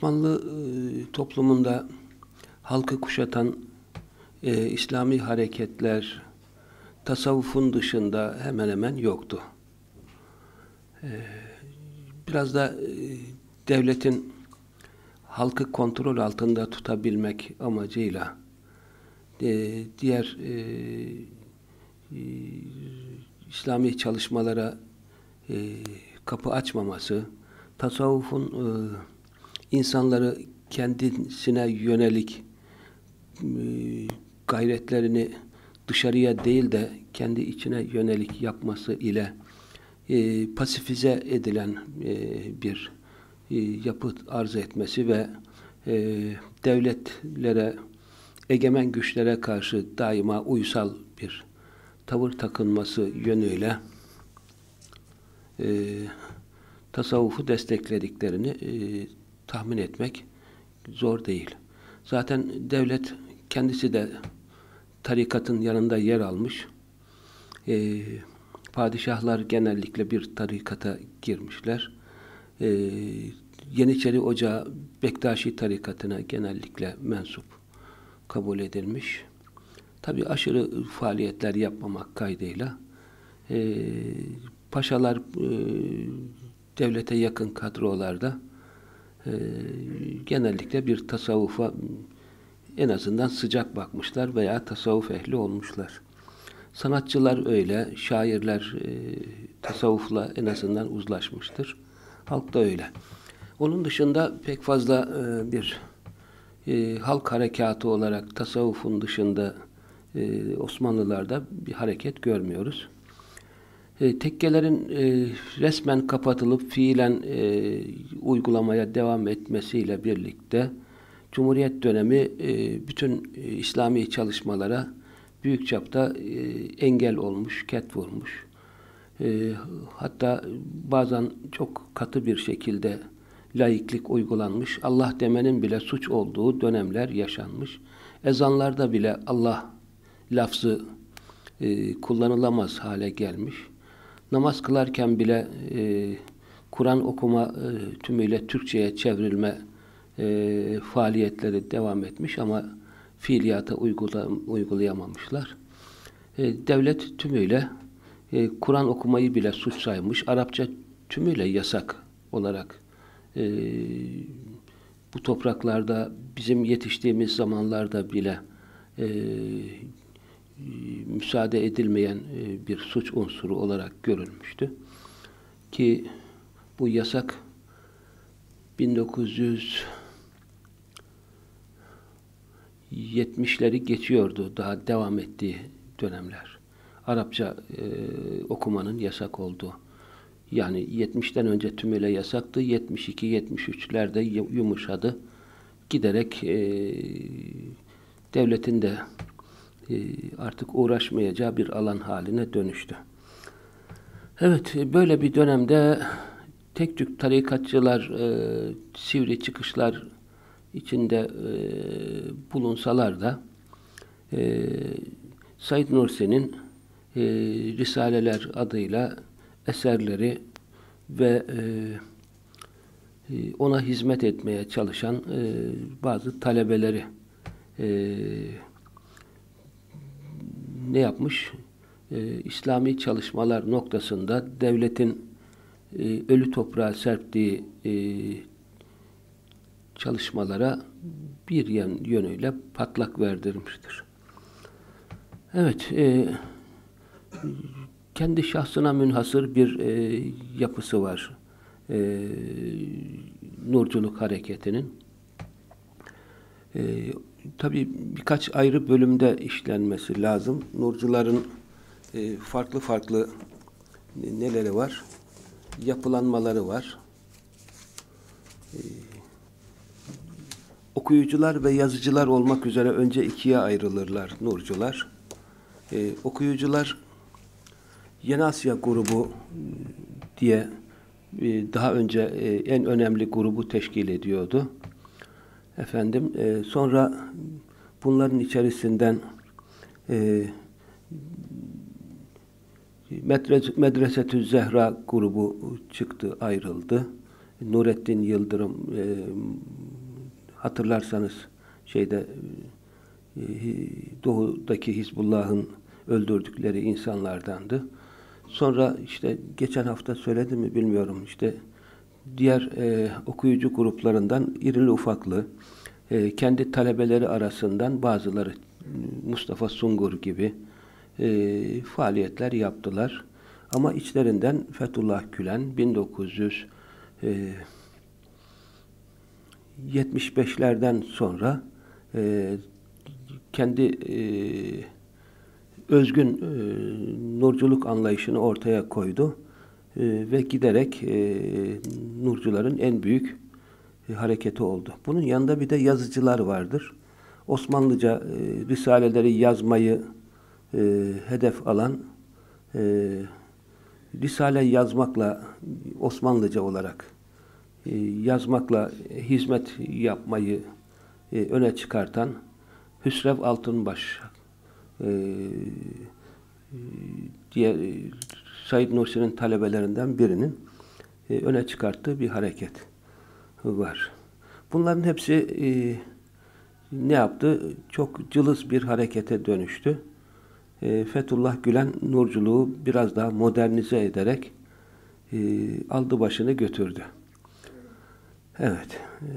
Osmanlı e, toplumunda halkı kuşatan e, İslami hareketler tasavvufun dışında hemen hemen yoktu. E, biraz da e, devletin halkı kontrol altında tutabilmek amacıyla e, diğer e, e, İslami çalışmalara e, kapı açmaması, tasavvufun e, insanları kendisine yönelik e, gayretlerini dışarıya değil de kendi içine yönelik yapması ile e, pasifize edilen e, bir e, yapı arz etmesi ve devletlere, egemen güçlere karşı daima uysal bir tavır takınması yönüyle e, tasavvufu desteklediklerini tahmin etmek zor değil. Zaten devlet kendisi de tarikatın yanında yer almış. E, padişahlar genellikle bir tarikata girmişler. E, Yeniçeri Ocağı Bektaşi tarikatına genellikle mensup kabul edilmiş. Tabi aşırı faaliyetler yapmamak kaydıyla e, paşalar e, devlete yakın kadrolarda e, genellikle bir tasavvufa en azından sıcak bakmışlar veya tasavvuf ehli olmuşlar. Sanatçılar öyle, şairler e, tasavvufla en azından uzlaşmıştır. Halk da öyle. Onun dışında pek fazla e, bir e, halk harekatı olarak tasavvufun dışında e, Osmanlılarda bir hareket görmüyoruz. E, tekkelerin e, resmen kapatılıp fiilen e, uygulamaya devam etmesiyle birlikte Cumhuriyet dönemi e, bütün e, İslami çalışmalara büyük çapta e, engel olmuş, ket vurmuş. E, hatta bazen çok katı bir şekilde laiklik uygulanmış, Allah demenin bile suç olduğu dönemler yaşanmış. Ezanlarda bile Allah lafzı e, kullanılamaz hale gelmiş. Namaz kılarken bile e, Kur'an okuma e, tümüyle Türkçe'ye çevrilme e, faaliyetleri devam etmiş ama fiiliyata uygula, uygulayamamışlar. E, devlet tümüyle e, Kur'an okumayı bile suç saymış. Arapça tümüyle yasak olarak e, bu topraklarda bizim yetiştiğimiz zamanlarda bile e, müsaade edilmeyen e, bir suç unsuru olarak görülmüştü. Ki bu yasak 1970'leri geçiyordu daha devam ettiği dönemler. Arapça e, okumanın yasak olduğu. Yani 70'ten önce tümüyle yasaktı. 72-73'lerde yumuşadı. Giderek e, devletin de e, artık uğraşmayacağı bir alan haline dönüştü. Evet, böyle bir dönemde tek tük tarikatçılar e, sivri çıkışlar içinde e, bulunsalar da e, Said Nursi'nin e, Risaleler adıyla eserleri ve e, e, ona hizmet etmeye çalışan e, bazı talebeleri e, ne yapmış? E, İslami çalışmalar noktasında devletin e, ölü toprağa serptiği e, çalışmalara bir yan, yönüyle patlak verdirmiştir. Evet, e, kendi şahsına münhasır bir e, yapısı var. E, Nurculuk hareketinin. E, Tabii birkaç ayrı bölümde işlenmesi lazım. Nurcuların e, farklı farklı neleri var? Yapılanmaları var. E, okuyucular ve yazıcılar olmak üzere önce ikiye ayrılırlar Nurcular. E, okuyucular Yeni Asya grubu diye e, daha önce e, en önemli grubu teşkil ediyordu. Efendim e, sonra bunların içerisinden e, Medres Medresetü Zehra grubu çıktı, ayrıldı. Nurettin Yıldırım e, hatırlarsanız şeyde e, doğudaki Hizbullah'ın öldürdükleri insanlardandı. Sonra işte geçen hafta söyledim mi bilmiyorum işte diğer e, okuyucu gruplarından irili ufaklı e, kendi talebeleri arasından bazıları Mustafa Sungur gibi e, faaliyetler yaptılar. Ama içlerinden Fethullah Gülen 1975'lerden sonra e, kendi e, özgün e, nurculuk anlayışını ortaya koydu e, ve giderek e, nurcuların en büyük e, hareketi oldu. Bunun yanında bir de yazıcılar vardır. Osmanlıca e, risaleleri yazmayı hedef alan risale yazmakla Osmanlıca olarak yazmakla hizmet yapmayı öne çıkartan Hüsrev Altınbaş e, diğer e, Said Nursi'nin talebelerinden birinin e, öne çıkarttığı bir hareket var. Bunların hepsi e, ne yaptı? Çok cılız bir harekete dönüştü. E, Fethullah Gülen nurculuğu biraz daha modernize ederek e, aldı başını götürdü. Evet. E,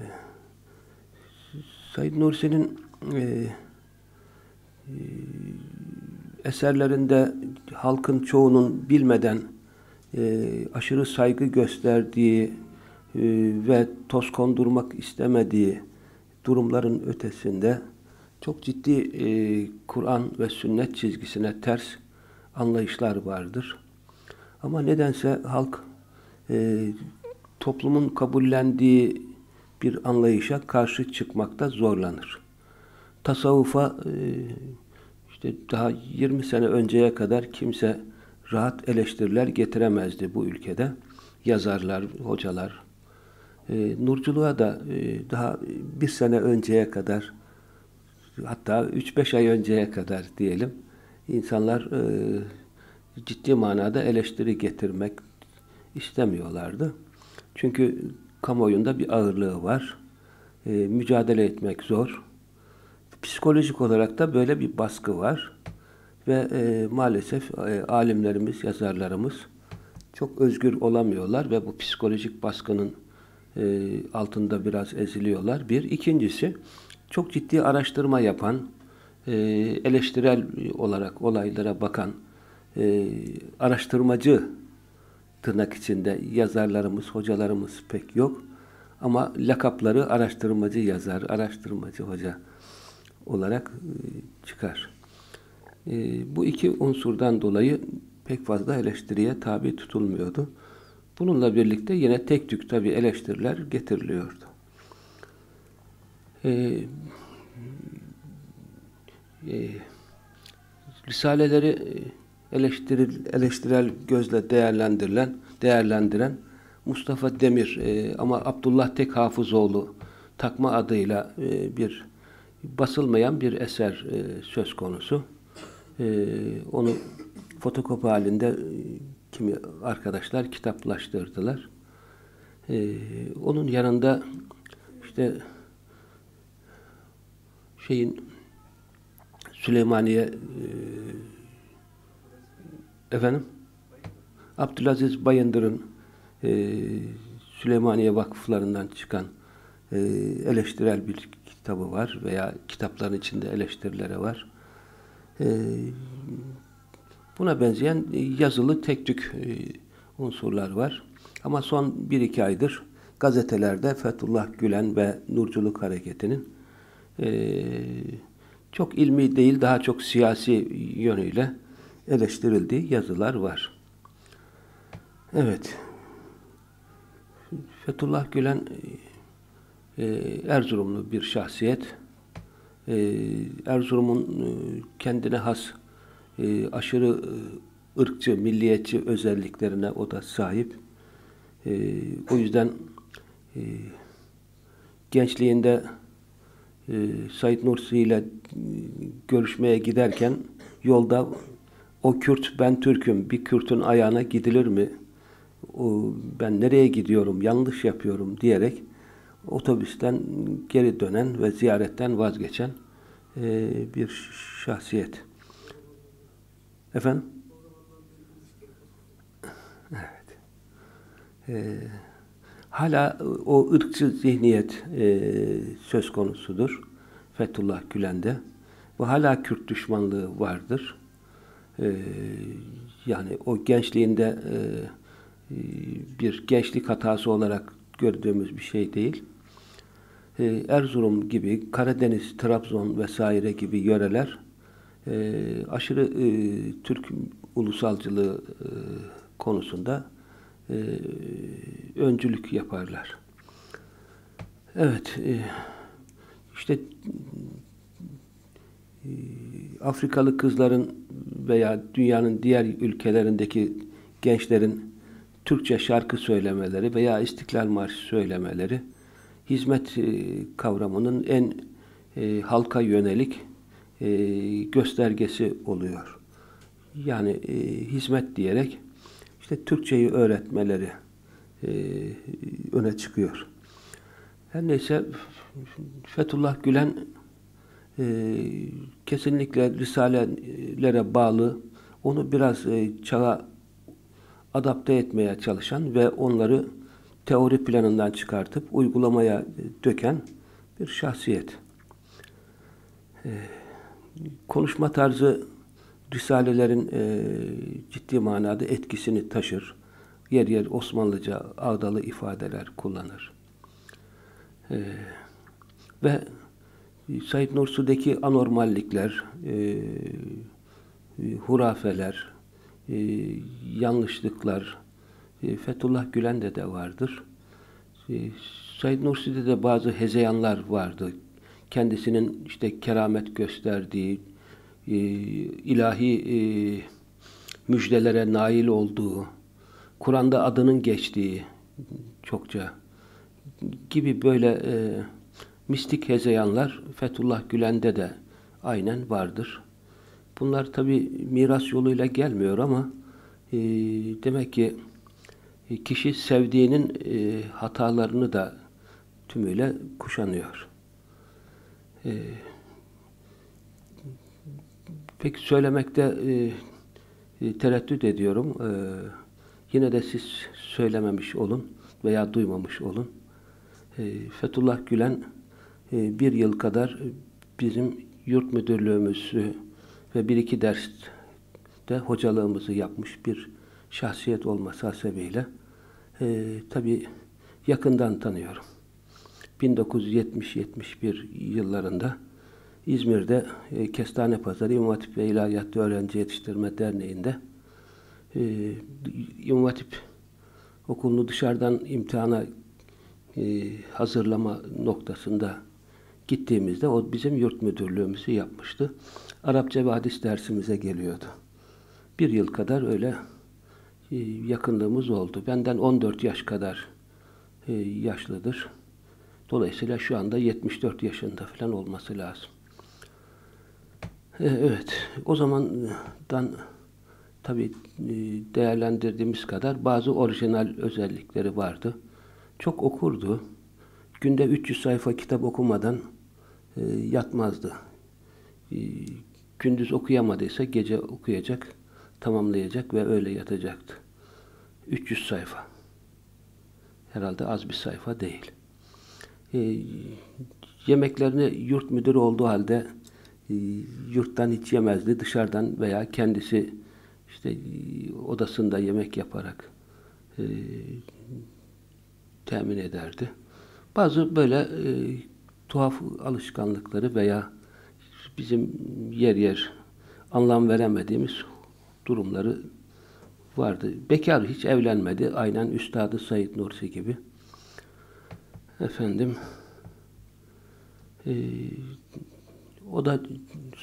Said Nursi'nin e, e, eserlerinde halkın çoğunun bilmeden e, aşırı saygı gösterdiği e, ve toz kondurmak istemediği durumların ötesinde çok ciddi e, Kur'an ve sünnet çizgisine ters anlayışlar vardır. Ama nedense halk e, toplumun kabullendiği bir anlayışa karşı çıkmakta zorlanır. Tasavvufa e, işte daha 20 sene önceye kadar kimse rahat eleştiriler getiremezdi bu ülkede. Yazarlar, hocalar. E, nurculuğa da e, daha bir sene önceye kadar hatta 3-5 ay önceye kadar diyelim insanlar e, ciddi manada eleştiri getirmek istemiyorlardı. Çünkü kamuoyunda bir ağırlığı var. E, mücadele etmek zor. Psikolojik olarak da böyle bir baskı var. Ve e, maalesef e, alimlerimiz, yazarlarımız çok özgür olamıyorlar ve bu psikolojik baskının e, altında biraz eziliyorlar. Bir. ikincisi çok ciddi araştırma yapan, e, eleştirel olarak olaylara bakan, e, araştırmacı tırnak içinde yazarlarımız, hocalarımız pek yok. Ama lakapları araştırmacı yazar, araştırmacı hoca olarak e, çıkar. E, bu iki unsurdan dolayı pek fazla eleştiriye tabi tutulmuyordu. Bununla birlikte yine tek tük tabi eleştiriler getiriliyordu. E, e, risaleleri eleştiril, eleştirel gözle değerlendirilen, değerlendiren Mustafa Demir e, ama Abdullah Tek Hafızoğlu takma adıyla e, bir basılmayan bir eser e, söz konusu. E, onu fotokopi halinde e, kimi arkadaşlar kitaplaştırdılar. E, onun yanında işte şeyin Süleymaniye e, efendim Abdülaziz Bayındır'ın e, Süleymaniye vakıflarından çıkan e, eleştirel bir kitabı var veya kitapların içinde eleştirileri var. E, buna benzeyen yazılı tek tük e, unsurlar var. Ama son bir iki aydır gazetelerde Fethullah Gülen ve Nurculuk Hareketi'nin e, çok ilmi değil, daha çok siyasi yönüyle eleştirildiği yazılar var. Evet. Fethullah Gülen e, Erzurumlu bir şahsiyet. E, Erzurum'un e, kendine has e, aşırı e, ırkçı, milliyetçi özelliklerine o da sahip. E, o yüzden gençliğinde e, Said Nursi ile görüşmeye giderken yolda o Kürt ben Türk'üm bir Kürt'ün ayağına gidilir mi o, ben nereye gidiyorum, yanlış yapıyorum diyerek otobüsten geri dönen ve ziyaretten vazgeçen e, bir şahsiyet. Efendim? Evet. E, hala o ırkçı zihniyet e, söz konusudur. Fethullah Gülen'de. Bu hala Kürt düşmanlığı vardır. E, yani o gençliğinde e, bir gençlik hatası olarak gördüğümüz bir şey değil. E, Erzurum gibi, Karadeniz, Trabzon vesaire gibi yöreler e, aşırı Türk ulusalcılığı konusunda öncülük yaparlar. Evet, işte Afrikalı kızların veya dünyanın diğer ülkelerindeki gençlerin Türkçe şarkı söylemeleri veya İstiklal Marşı söylemeleri hizmet e, kavramının en e, halka yönelik e, göstergesi oluyor. Yani e, hizmet diyerek işte Türkçeyi öğretmeleri e, öne çıkıyor. Her neyse Fethullah Gülen e, kesinlikle risalelere bağlı onu biraz e, çağa adapte etmeye çalışan ve onları teori planından çıkartıp uygulamaya döken bir şahsiyet. Ee, konuşma tarzı Risalelerin e, ciddi manada etkisini taşır. Yer yer Osmanlıca ağdalı ifadeler kullanır. Ve Said Nursi'deki anormallikler, e, hurafeler, e, yanlışlıklar e, Fethullah Gülen'de de vardır. E, Said Nursi'de de bazı hezeyanlar vardı. Kendisinin işte keramet gösterdiği, e, ilahi e, müjdelere nail olduğu, Kur'an'da adının geçtiği çokça gibi böyle e, mistik hezeyanlar Fethullah Gülen'de de aynen vardır. Bunlar tabi miras yoluyla gelmiyor ama e, demek ki e, kişi sevdiğinin e, hatalarını da tümüyle kuşanıyor. E, peki söylemekte e, e, tereddüt ediyorum. E, yine de siz söylememiş olun veya duymamış olun. E, Fethullah Gülen e, bir yıl kadar bizim yurt müdürlüğümüzü ve bir iki derste hocalığımızı yapmış bir şahsiyet olması hasebiyle e, tabi yakından tanıyorum. 1970-71 yıllarında İzmir'de e, Kestane Pazarı İmam Hatip ve İlahiyat Öğrenci Yetiştirme Derneği'nde e, İmam Hatip okulunu dışarıdan imtihana e, hazırlama noktasında gittiğimizde o bizim yurt müdürlüğümüzü yapmıştı. Arapça ve hadis dersimize geliyordu. Bir yıl kadar öyle yakınlığımız oldu. Benden 14 yaş kadar e, yaşlıdır. Dolayısıyla şu anda 74 yaşında falan olması lazım. E, evet, o zamandan tabi değerlendirdiğimiz kadar bazı orijinal özellikleri vardı. Çok okurdu. Günde 300 sayfa kitap okumadan yatmazdı. Gündüz okuyamadıysa gece okuyacak, tamamlayacak ve öyle yatacaktı. 300 sayfa. Herhalde az bir sayfa değil. E, yemeklerini yurt müdürü olduğu halde e, yurttan hiç yemezdi. Dışarıdan veya kendisi işte e, odasında yemek yaparak e, temin ederdi. Bazı böyle e, tuhaf alışkanlıkları veya bizim yer yer anlam veremediğimiz durumları vardı. Bekar hiç evlenmedi. Aynen Üstadı Said Nursi gibi. Efendim e, o da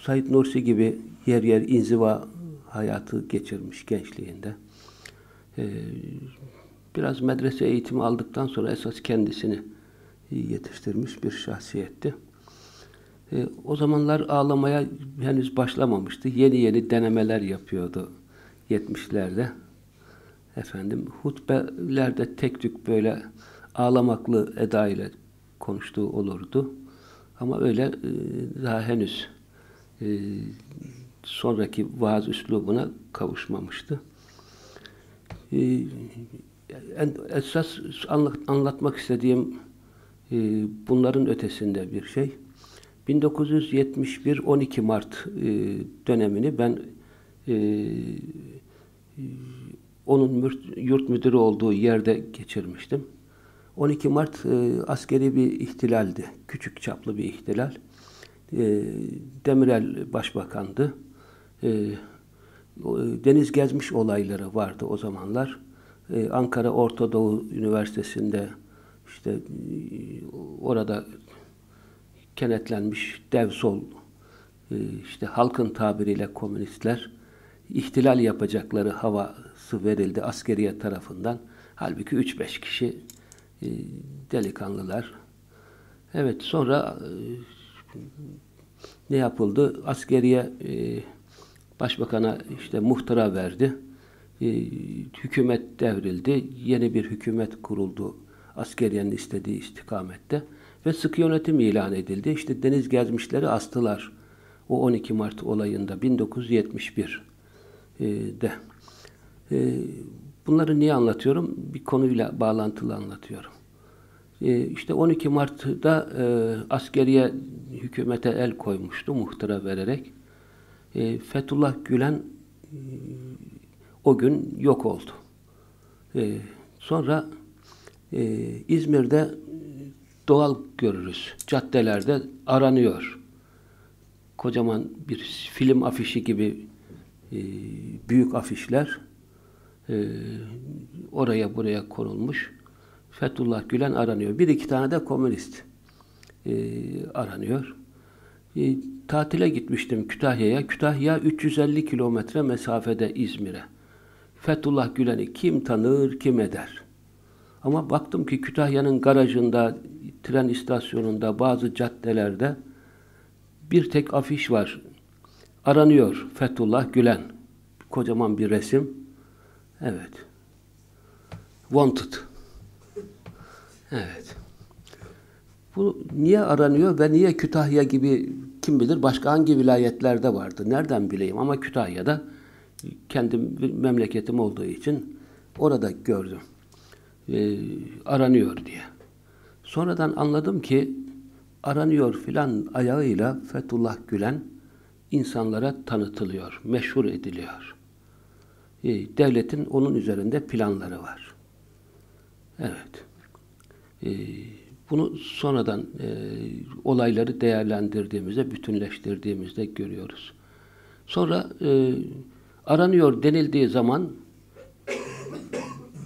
Said Nursi gibi yer yer inziva hayatı geçirmiş gençliğinde. E, biraz medrese eğitimi aldıktan sonra esas kendisini yetiştirmiş bir şahsiyetti. E, o zamanlar ağlamaya henüz başlamamıştı. Yeni yeni denemeler yapıyordu 70'lerde. efendim hutbelerde tek tük böyle ağlamaklı eda ile konuştuğu olurdu. Ama öyle e, daha henüz e, sonraki vaaz üslubuna kavuşmamıştı. E, esas anlatmak istediğim bunların ötesinde bir şey. 1971 12 Mart dönemini ben onun yurt müdürü olduğu yerde geçirmiştim. 12 Mart e, askeri bir ihtilaldi. Küçük çaplı bir ihtilal. E, Demirel başbakandı. E, deniz gezmiş olayları vardı o zamanlar. E, Ankara Orta Doğu Üniversitesi'nde işte e, orada kenetlenmiş dev sol e, işte halkın tabiriyle komünistler ihtilal yapacakları havası verildi askeriye tarafından. Halbuki 3-5 kişi e, delikanlılar. Evet sonra e, ne yapıldı? Askeriye e, başbakana işte muhtıra verdi. hükümet devrildi. Yeni bir hükümet kuruldu askeriyenin istediği istikamette ve sıkı yönetim ilan edildi. İşte deniz gezmişleri astılar. O 12 Mart olayında 1971 de. Bunları niye anlatıyorum? Bir konuyla bağlantılı anlatıyorum. Ee, işte 12 Mart'ta e, askeriye hükümete el koymuştu muhtıra vererek. E, Fethullah Gülen e, o gün yok oldu. E, sonra e, İzmir'de doğal görürüz. Caddelerde aranıyor. Kocaman bir film afişi gibi e, büyük afişler e, oraya buraya konulmuş. Fethullah Gülen aranıyor. Bir iki tane de komünist e, aranıyor. E, tatile gitmiştim Kütahya'ya. Kütahya 350 kilometre mesafede İzmir'e. Fethullah Gülen'i kim tanır, kim eder? Ama baktım ki Kütahya'nın garajında, tren istasyonunda, bazı caddelerde bir tek afiş var. Aranıyor Fethullah Gülen. Kocaman bir resim. Evet. Wanted. Evet. Bu niye aranıyor ve niye Kütahya gibi kim bilir başka hangi vilayetlerde vardı? Nereden bileyim ama Kütahya'da kendim memleketim olduğu için orada gördüm. Ee, aranıyor diye. Sonradan anladım ki aranıyor filan ayağıyla Fethullah Gülen insanlara tanıtılıyor, meşhur ediliyor. Ee, devletin onun üzerinde planları var. Evet. Ee, bunu sonradan e, olayları değerlendirdiğimizde, bütünleştirdiğimizde görüyoruz. Sonra e, aranıyor denildiği zaman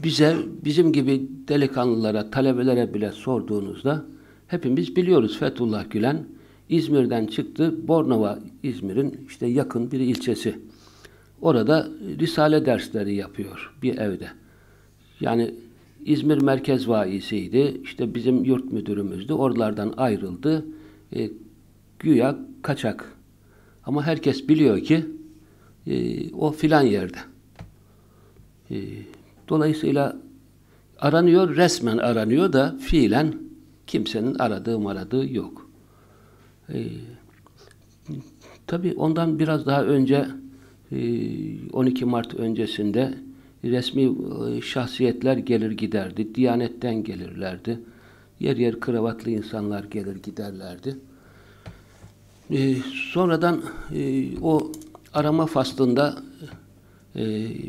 bize, bizim gibi delikanlılara, talebelere bile sorduğunuzda hepimiz biliyoruz Fethullah Gülen İzmir'den çıktı. Bornova İzmir'in işte yakın bir ilçesi. Orada risale dersleri yapıyor bir evde. Yani İzmir Merkez Vaisiydi. İşte bizim yurt müdürümüzdü. Oralardan ayrıldı. E, güya kaçak. Ama herkes biliyor ki e, o filan yerde. E, dolayısıyla aranıyor, resmen aranıyor da fiilen kimsenin aradığı aradığı yok. E, Tabi ondan biraz daha önce 12 e, Mart öncesinde resmi e, şahsiyetler gelir giderdi. Diyanetten gelirlerdi. Yer yer kravatlı insanlar gelir giderlerdi. E, sonradan e, o arama faslında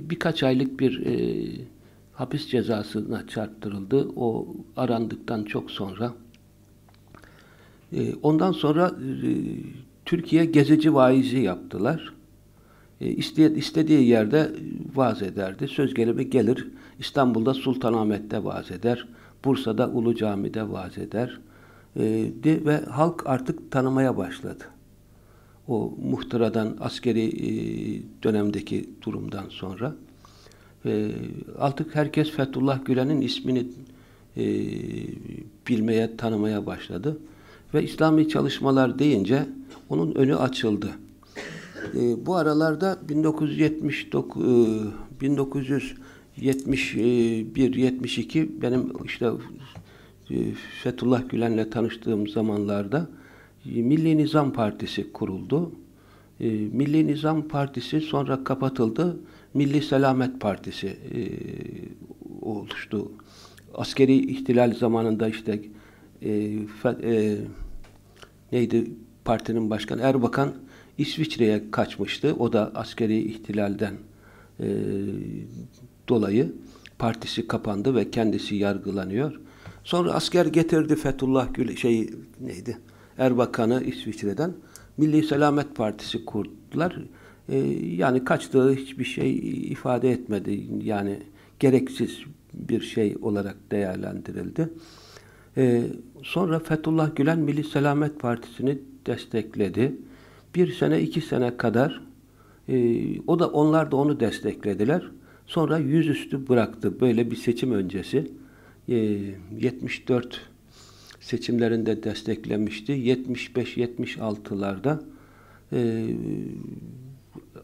birkaç aylık bir e, hapis cezasına çarptırıldı. O arandıktan çok sonra. E, ondan sonra e, Türkiye gezici vaizi yaptılar. E, istediği yerde vaaz ederdi. Söz gelimi gelir. İstanbul'da Sultanahmet'te vaaz eder. Bursa'da Ulu Cami'de vaaz eder. E, ve halk artık tanımaya başladı. O muhtıradan, askeri e, dönemdeki durumdan sonra. Artık herkes Fethullah Gülen'in ismini bilmeye, tanımaya başladı. Ve İslami çalışmalar deyince onun önü açıldı. E, bu aralarda 1979 e, 71-72 benim işte e, Fethullah Gülen'le tanıştığım zamanlarda e, Milli Nizam Partisi kuruldu. E, Milli Nizam Partisi sonra kapatıldı. Milli Selamet Partisi oluştu. Askeri ihtilal zamanında işte neydi partinin başkanı Erbakan İsviçre'ye kaçmıştı. O da askeri ihtilalden dolayı partisi kapandı ve kendisi yargılanıyor. Sonra asker getirdi Fethullah Gül şey neydi? Erbakan'ı İsviçre'den. Milli Selamet Partisi kurdular. Ee, yani kaçtığı hiçbir şey ifade etmedi. Yani gereksiz bir şey olarak değerlendirildi. Ee, sonra Fethullah Gülen Milli Selamet Partisi'ni destekledi. Bir sene, iki sene kadar e, o da onlar da onu desteklediler. Sonra yüzüstü bıraktı. Böyle bir seçim öncesi. 74 ee, seçimlerinde desteklemişti. 75-76'larda e,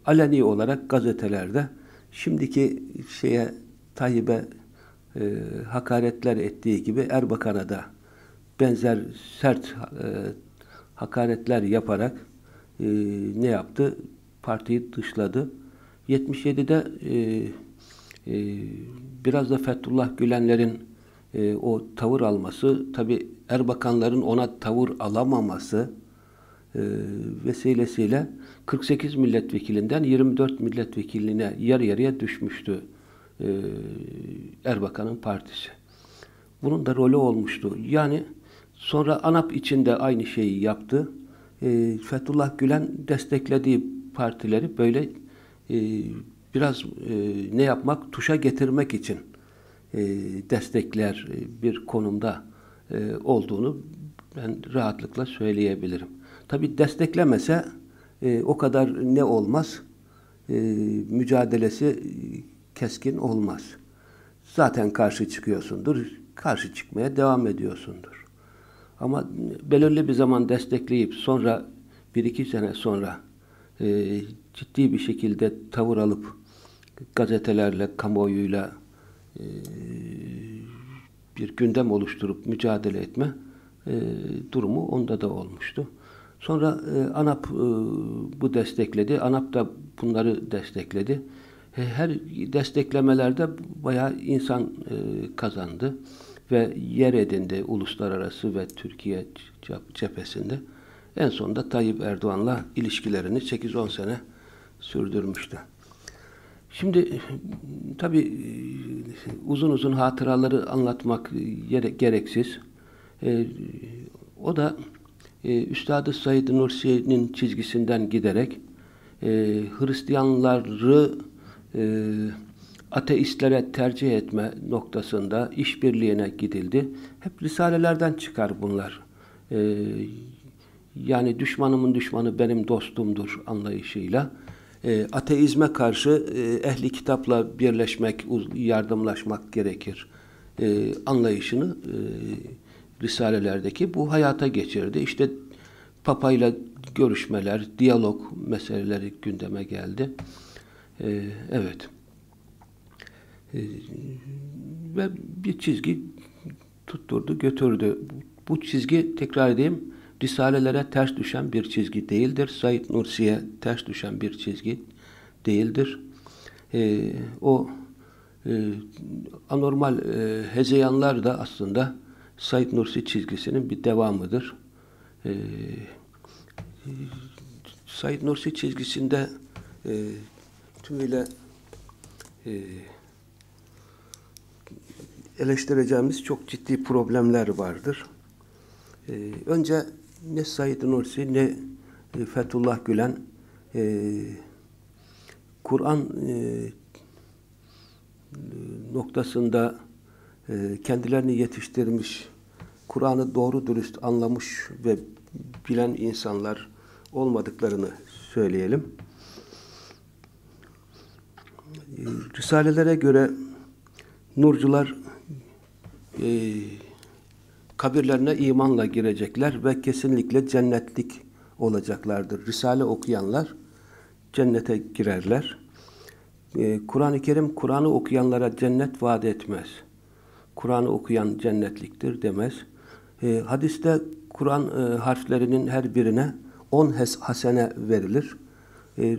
aleni olarak gazetelerde şimdiki şeye Tayyip'e e, hakaretler ettiği gibi Erbakan'a da benzer sert e, hakaretler yaparak e, ne yaptı? Partiyi dışladı. 77'de e, e, biraz da Fethullah Gülenlerin e, o tavır alması, tabi Erbakanların ona tavır alamaması e, vesilesiyle 48 milletvekilinden 24 milletvekiline yarı yarıya düşmüştü e, Erbakan'ın partisi. Bunun da rolü olmuştu. Yani sonra ANAP içinde aynı şeyi yaptı. E, Fethullah Gülen desteklediği partileri böyle e, biraz e, ne yapmak, tuşa getirmek için e, destekler e, bir konumda e, olduğunu ben rahatlıkla söyleyebilirim. Tabi desteklemese o kadar ne olmaz? mücadelesi keskin olmaz. Zaten karşı çıkıyorsundur, karşı çıkmaya devam ediyorsundur. Ama belirli bir zaman destekleyip sonra bir iki sene sonra e, ciddi bir şekilde tavır alıp gazetelerle, kamuoyuyla e, bir gündem oluşturup mücadele etme e, durumu onda da olmuştu. Sonra e, ANAP bu destekledi. ANAP da bunları destekledi. Her desteklemelerde bayağı insan kazandı ve yer edindi uluslararası ve Türkiye cephesinde. En sonunda Tayyip Erdoğan'la ilişkilerini 8-10 sene sürdürmüştü. Şimdi tabi uzun uzun hatıraları anlatmak gereksiz. E, o da e, Üstad-ı Said Nursi'nin çizgisinden giderek e, Hristiyanları e, ateistlere tercih etme noktasında işbirliğine gidildi. Hep risalelerden çıkar bunlar. E, yani düşmanımın düşmanı benim dostumdur anlayışıyla e, ateizme karşı e, ehli kitapla birleşmek, yardımlaşmak gerekir e, anlayışını e, risalelerdeki bu hayata geçirdi. İşte papayla görüşmeler, diyalog meseleleri gündeme geldi. E, evet. E, ve bir çizgi tutturdu, götürdü. Bu çizgi tekrar edeyim Risalelere ters düşen bir çizgi değildir. Said Nursi'ye ters düşen bir çizgi değildir. E, o e, anormal e, hezeyanlar da aslında Said Nursi çizgisinin bir devamıdır. E, Said Nursi çizgisinde e, tümüyle e, eleştireceğimiz çok ciddi problemler vardır. E, önce ne Said Nursi ne e, Fethullah Gülen e, Kur'an e, noktasında e, kendilerini yetiştirmiş, Kur'an'ı doğru dürüst anlamış ve bilen insanlar olmadıklarını söyleyelim. Risalelere göre nurcular e, kabirlerine imanla girecekler ve kesinlikle cennetlik olacaklardır. Risale okuyanlar cennete girerler. e, Kur'an-ı Kerim Kur'an'ı okuyanlara cennet vaat etmez. Kur'an'ı okuyan cennetliktir demez. E, hadiste Kur'an e, harflerinin her birine 10 hasene verilir. E,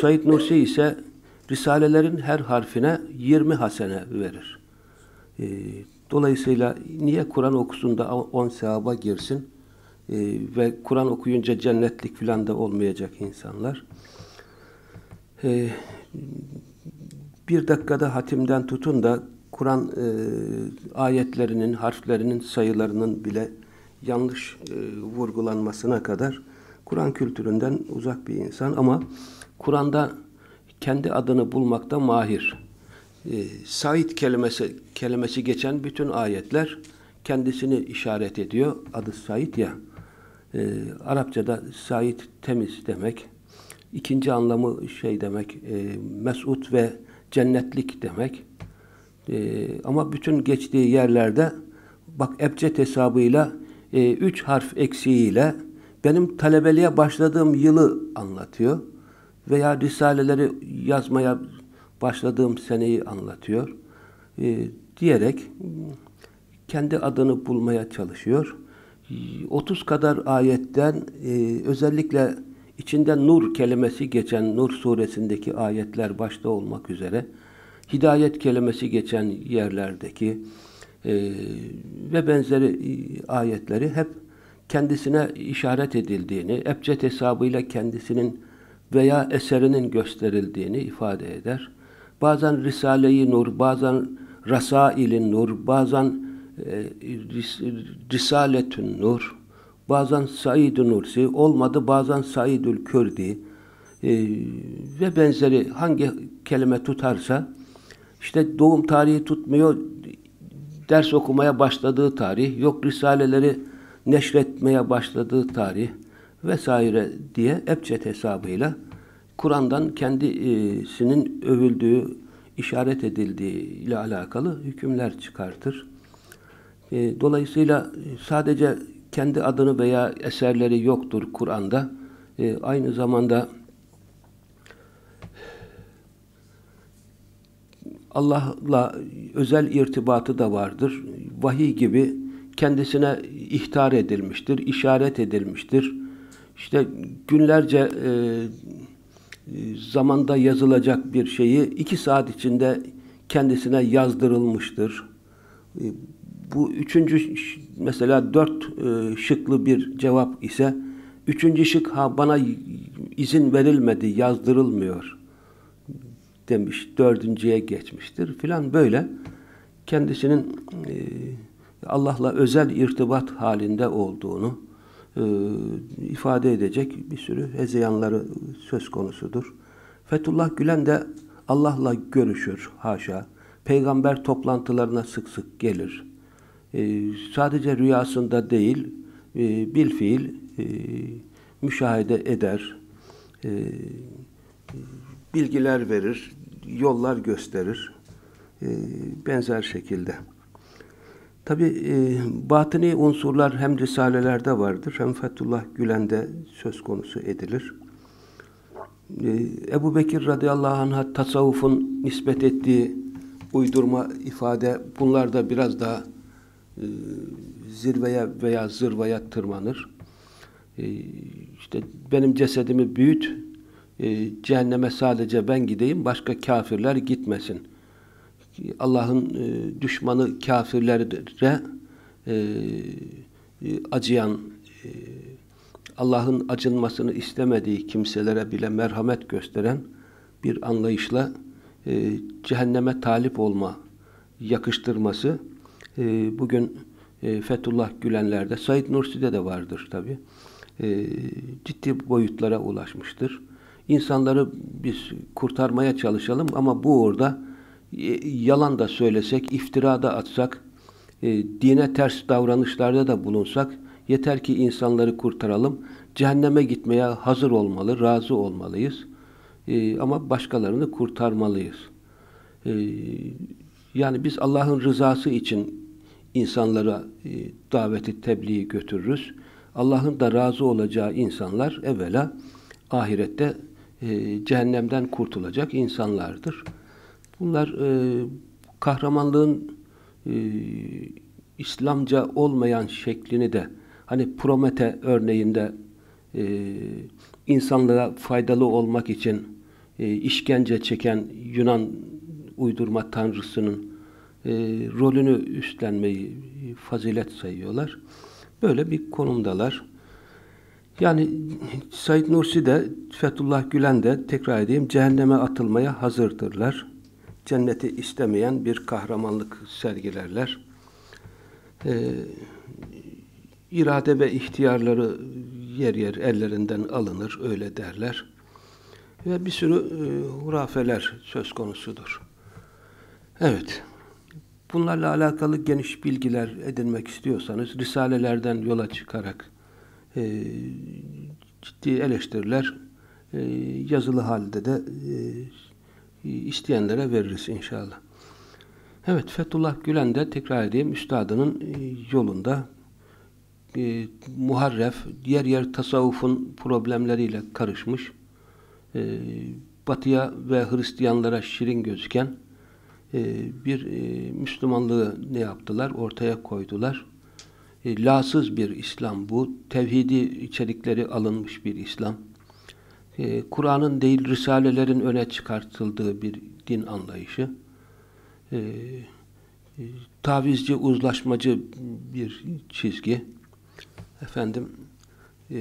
Said Nursi ise Risalelerin her harfine 20 hasene verir. E, dolayısıyla niye Kur'an okusun da 10 sevaba girsin e, ve Kur'an okuyunca cennetlik filan da olmayacak insanlar. E, bir dakikada hatimden tutun da Kur'an e, ayetlerinin, harflerinin, sayılarının bile yanlış e, vurgulanmasına kadar Kur'an kültüründen uzak bir insan ama Kur'an'da kendi adını bulmakta mahir. E, Said kelimesi kelimesi geçen bütün ayetler kendisini işaret ediyor. Adı Said ya. E, Arapçada Said temiz demek. İkinci anlamı şey demek, e, mesut ve cennetlik demek. E, ama bütün geçtiği yerlerde bak ebced hesabıyla e, üç harf eksiğiyle benim talebeliğe başladığım yılı anlatıyor. Veya risaleleri yazmaya başladığım seneyi anlatıyor. E, diyerek kendi adını bulmaya çalışıyor. 30 kadar ayetten e, özellikle içinde nur kelimesi geçen Nur suresindeki ayetler başta olmak üzere hidayet kelimesi geçen yerlerdeki e, ve benzeri e, ayetleri hep kendisine işaret edildiğini, ebced hesabıyla kendisinin veya eserinin gösterildiğini ifade eder. Bazen Risale-i Nur, bazen Rasail-i Nur, bazen e, Ris Risaletün Nur, bazen Said-ü Nursi, olmadı bazen Saidül Kürdi e, ve benzeri hangi kelime tutarsa işte doğum tarihi tutmuyor, ders okumaya başladığı tarih, yok risaleleri neşretmeye başladığı tarih vesaire diye ebced hesabıyla Kur'an'dan kendisinin övüldüğü, işaret edildiği ile alakalı hükümler çıkartır. E, dolayısıyla sadece kendi adını veya eserleri yoktur Kur'an'da. E, aynı zamanda Allah'la özel irtibatı da vardır. Vahiy gibi kendisine ihtar edilmiştir, işaret edilmiştir. İşte günlerce e, zamanda yazılacak bir şeyi iki saat içinde kendisine yazdırılmıştır. E, bu üçüncü mesela dört e, şıklı bir cevap ise üçüncü şık ha bana izin verilmedi, yazdırılmıyor demiş, dördüncüye geçmiştir filan böyle kendisinin e, Allah'la özel irtibat halinde olduğunu e, ifade edecek bir sürü hezeyanları söz konusudur. Fethullah Gülen de Allah'la görüşür haşa. Peygamber toplantılarına sık sık gelir. E, sadece rüyasında değil, e, bil fiil e, müşahede eder. E, bilgiler verir, yollar gösterir. E, benzer şekilde. Tabi e, batıni unsurlar hem risalelerde vardır hem Fethullah Gülen'de söz konusu edilir. E, Ebu Bekir radıyallahu anh'a tasavvufun nispet ettiği uydurma ifade bunlar da biraz daha e, zirveye veya zırvaya tırmanır. E, işte benim cesedimi büyüt, e, cehenneme sadece ben gideyim, başka kafirler gitmesin Allah'ın e, düşmanı kafirlere e, e, acıyan, e, Allah'ın acınmasını istemediği kimselere bile merhamet gösteren bir anlayışla e, cehenneme talip olma yakıştırması e, bugün e, Fethullah Gülenler'de, Said Nursi'de de vardır tabi. E, ciddi boyutlara ulaşmıştır. İnsanları biz kurtarmaya çalışalım ama bu orada yalan da söylesek, iftira da atsak, e, dine ters davranışlarda da bulunsak, yeter ki insanları kurtaralım. Cehenneme gitmeye hazır olmalı, razı olmalıyız. E, ama başkalarını kurtarmalıyız. E, yani biz Allah'ın rızası için insanlara e, daveti tebliği götürürüz. Allah'ın da razı olacağı insanlar evvela ahirette e, cehennemden kurtulacak insanlardır. Bunlar e, kahramanlığın e, İslamca olmayan şeklini de hani Promete örneğinde e, insanlığa faydalı olmak için e, işkence çeken Yunan uydurma tanrısının e, rolünü üstlenmeyi fazilet sayıyorlar. Böyle bir konumdalar. Yani Said Nursi de Fethullah Gülen de tekrar edeyim cehenneme atılmaya hazırdırlar. Cenneti istemeyen bir kahramanlık sergilerler. Ee, irade ve ihtiyarları yer yer ellerinden alınır, öyle derler. Ve bir sürü e, hurafeler söz konusudur. Evet. Bunlarla alakalı geniş bilgiler edinmek istiyorsanız risalelerden yola çıkarak e, ciddi eleştiriler e, yazılı halde de e, isteyenlere veririz inşallah. Evet, Fethullah Gülen de tekrar edeyim, üstadının e, yolunda e, muharref, yer yer tasavvufun problemleriyle karışmış, e, batıya ve Hristiyanlara şirin gözüken e, bir e, Müslümanlığı ne yaptılar? Ortaya koydular. E, lasız bir İslam bu. Tevhidi içerikleri alınmış bir İslam. E, Kur'an'ın değil, Risalelerin öne çıkartıldığı bir din anlayışı. E, e, tavizci, uzlaşmacı bir çizgi. Efendim, e,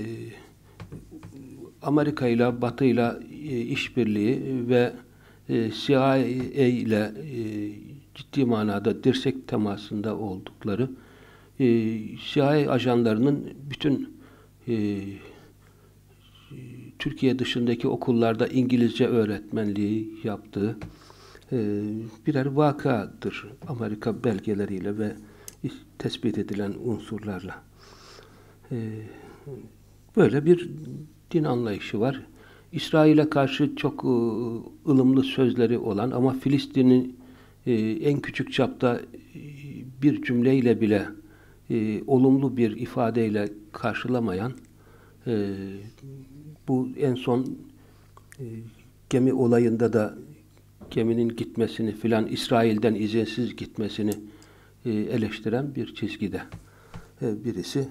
Amerika ile Batı ile e, işbirliği ve e, CIA ile ciddi manada dirsek temasında oldukları e, CIA ajanlarının bütün Türkiye dışındaki okullarda İngilizce öğretmenliği yaptığı e, birer vakadır Amerika belgeleriyle ve tespit edilen unsurlarla. E, böyle bir din anlayışı var. İsrail'e karşı çok e, ılımlı sözleri olan ama Filistin'in e, en küçük çapta e, bir cümleyle bile olumlu bir ifadeyle karşılamayan bu en son gemi olayında da geminin gitmesini filan İsrail'den izinsiz gitmesini eleştiren bir çizgide birisi.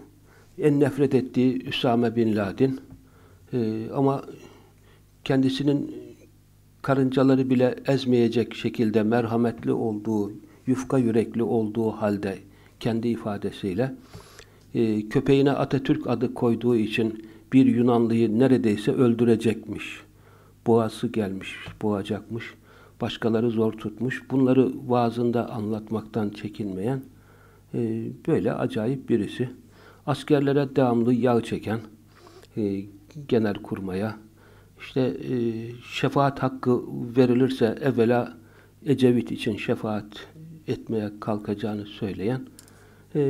En nefret ettiği Üsame Bin Laden ama kendisinin karıncaları bile ezmeyecek şekilde merhametli olduğu, yufka yürekli olduğu halde kendi ifadesiyle e, köpeğine Atatürk adı koyduğu için bir Yunanlıyı neredeyse öldürecekmiş. Boğası gelmiş, boğacakmış. Başkaları zor tutmuş. Bunları vaazında anlatmaktan çekinmeyen e, böyle acayip birisi. Askerlere devamlı yağ çeken, e, genel kurmaya, işte e, şefaat hakkı verilirse evvela Ecevit için şefaat etmeye kalkacağını söyleyen e,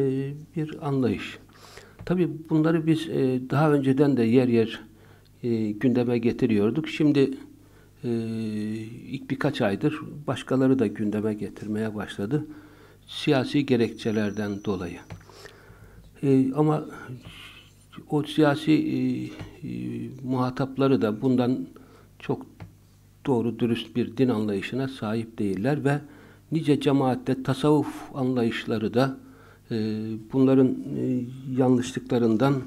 bir anlayış. Tabi bunları biz e, daha önceden de yer yer e, gündeme getiriyorduk. Şimdi e, ilk birkaç aydır başkaları da gündeme getirmeye başladı. Siyasi gerekçelerden dolayı. E, ama o siyasi e, e, muhatapları da bundan çok doğru dürüst bir din anlayışına sahip değiller ve nice cemaatte tasavvuf anlayışları da bunların e, yanlışlıklarından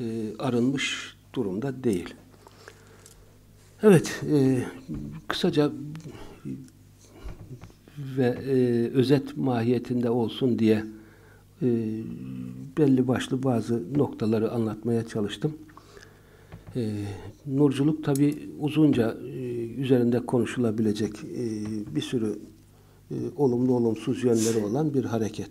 e, arınmış durumda değil. Evet, e, kısaca ve özet mahiyetinde olsun diye belli başlı bazı noktaları anlatmaya çalıştım. E, nurculuk tabi uzunca e, üzerinde konuşulabilecek e, bir sürü e, olumlu olumsuz yönleri olan bir hareket.